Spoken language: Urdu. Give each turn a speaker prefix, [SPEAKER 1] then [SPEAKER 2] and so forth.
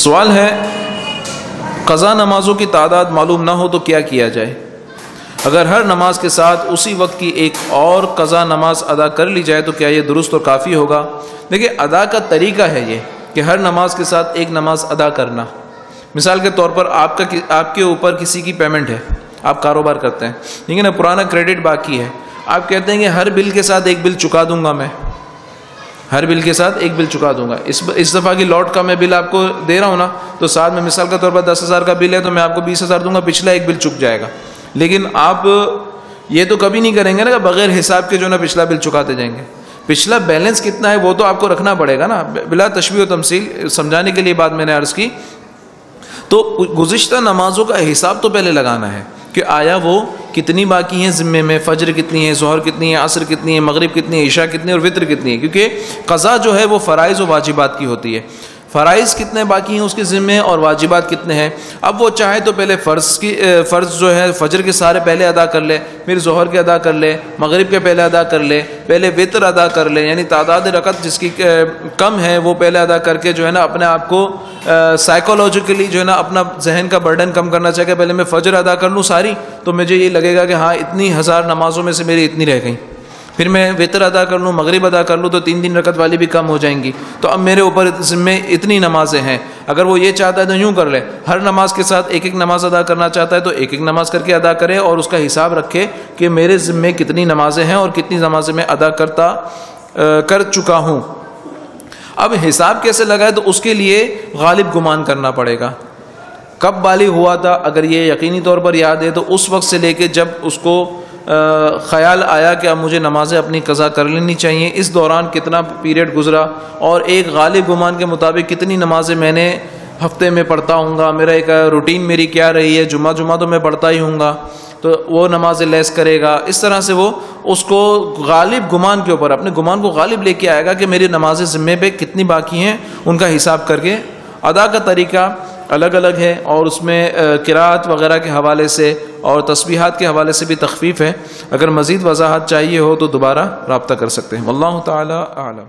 [SPEAKER 1] سوال ہے قضا نمازوں کی تعداد معلوم نہ ہو تو کیا کیا جائے؟ اگر ہر نماز کے ساتھ اسی وقت کی ایک اور قضا نماز ادا کر لی جائے تو کیا یہ درست اور کافی ہوگا؟ دیکھیے، ادا کا طریقہ ہے یہ کہ ہر نماز کے ساتھ ایک نماز ادا کرنا۔ مثال کے طور پر آپ کا آپ کے اوپر کسی کی پیمنٹ ہے، آپ کاروبار کرتے ہیں، ٹھیک ہے نا؟ پرانا کریڈٹ باقی ہے۔ آپ کہتے ہیں کہ ہر بل کے ساتھ ایک بل چکا دوں گا میں۔ ہر بل کے ساتھ ایک بل چکا دوں گا۔ اس اس دفعہ کی لوٹ کا میں بل آپ کو دے رہا ہوں نا، تو ساتھ میں مثال کے طور پر دس ہزار کا بل ہے تو میں آپ کو بیس ہزار دوں گا، پچھلا ایک بل چک جائے گا۔ لیکن آپ یہ تو کبھی نہیں کریں گے نا کہ بغیر حساب کے جو نا پچھلا بل چکاتے جائیں گے۔ پچھلا بیلنس کتنا ہے وہ تو آپ کو رکھنا پڑے گا نا۔ بلا تشبیہ و تمثیل، سمجھانے کے لیے بات میں نے عرض کی۔ تو گزشتہ نمازوں کا حساب تو پہلے لگانا ہے کہ آیا وہ کتنی باقی ہیں؟ ذمے میں فجر کتنی ہے، ظہر کتنی ہے، عصر کتنی ہے، مغرب کتنی ہے، عشاء کتنی ہے اور وطر کتنی ہے؟ کیونکہ قضا جو ہے وہ فرائض و واجبات کی ہوتی ہے۔ فرائض کتنے باقی ہیں اس کے ذمے اور واجبات کتنے ہیں؟ اب وہ چاہے تو پہلے فرض کی فرض جو ہے، فجر کے سارے پہلے ادا کر لے، پھر ظہر کے ادا کر لے، مغرب کے پہلے ادا کر لے، پہلے وطر ادا کر لے یعنی تعداد رقط جس کی کم ہے، وہ پہلے ادا کر کے جو ہے نا اپنے آپ کو سائیکولوجیکلی جو ہے نا اپنا ذہن کا برڈن کم کرنا چاہے پہلے میں فجر ادا کر لوں ساری، تو مجھے یہ لگے گا کہ ہاں اتنی ہزار نمازوں میں سے میری اتنی رہ گئیں پھر میں وطر ادا کر لوں، مغرب ادا کر لوں تو تین دن رکت والی بھی کم ہو جائیں گی۔ تو اب میرے اوپر ذمے اتنی نمازیں ہیں۔ اگر وہ یہ چاہتا ہے تو یوں کر لے۔ ہر نماز کے ساتھ ایک ایک نماز ادا کرنا چاہتا ہے تو ایک ایک نماز کر کے ادا کرے اور اس کا حساب رکھے کہ میرے ذمے کتنی نمازیں ہیں اور کتنی نمازیں میں ادا کرتا کر چکا ہوں۔ اب حساب کیسے لگائے تو اس کے لیے غالب گمان کرنا پڑے گا۔ کب بالغ ہوا تھا؟ اگر یہ یقینی طور پر یاد ہے تو اس وقت سے لے کے جب اس کو خیال آیا کہ اب مجھے نمازیں اپنی قضا کر لینی چاہیے۔ اس دوران کتنا پیریڈ گزرا اور ایک غالب گمان کے مطابق کتنی نمازیں میں نے ہفتے میں پڑھتا ہوں گا۔ میرا ایک روٹین میری کیا رہی ہے؟ جمعہ جمعہ تو میں پڑھتا ہی ہوں گا۔ تو وہ نماز لیس کرے گا۔ اس طرح سے وہ اس کو غالب گمان کے اوپر، اپنے گمان کو غالب لے کے آئے گا کہ میری نماز ذمے پہ کتنی باقی ہیں، ان کا حساب کر کے۔ ادا کا طریقہ الگ الگ ہے اور اس میں کراعت وغیرہ کے حوالے سے اور تسبیحات کے حوالے سے بھی تخفیف ہے۔ اگر مزید وضاحت چاہیے ہو تو دوبارہ رابطہ کر سکتے ہیں۔ اللہ تعالیٰ عالم